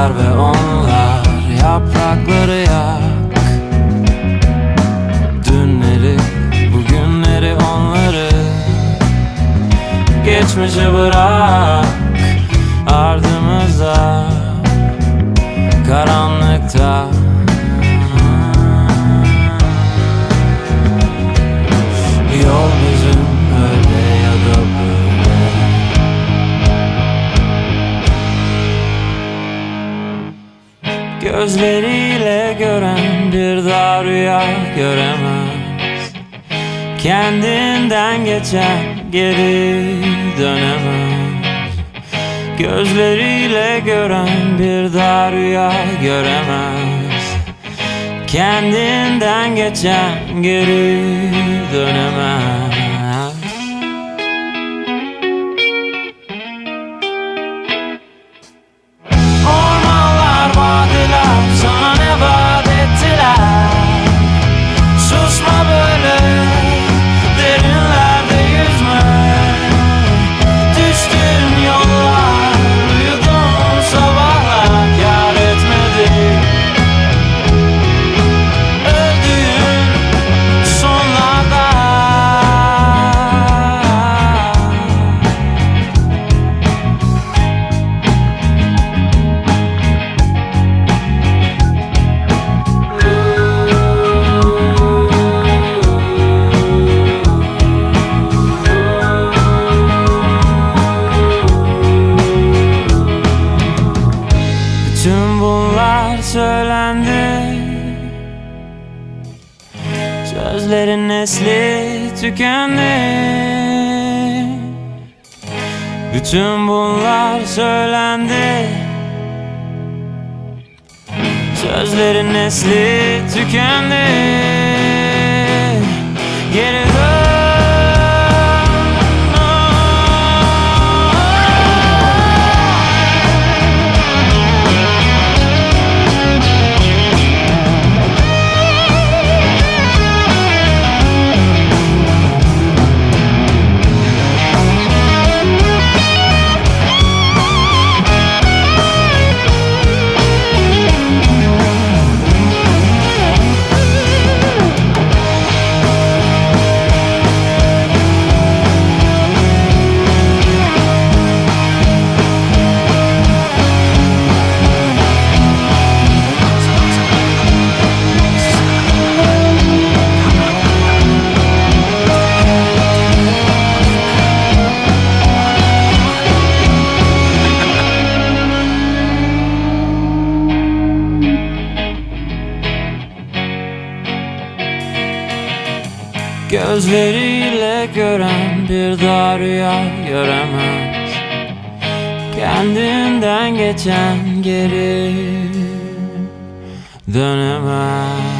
Onlar ve onlar yaprakları yak. Dünleri, bugünleri onları Geçmişi bırak ardımıza Karanlıkta. Gözleriyle gören bir daha rüya göremez. Kendinden geçen geri dönemez. Gözleriyle gören bir daha rüya göremez. Kendinden geçen geri dönemez Sözlerin nesli tükendi. Bütün bunlar söylendi. Sözlerin nesli tükendi. Geri Gözleriyle gören bir daha rüya göremez Kendinden geçen geri dönemez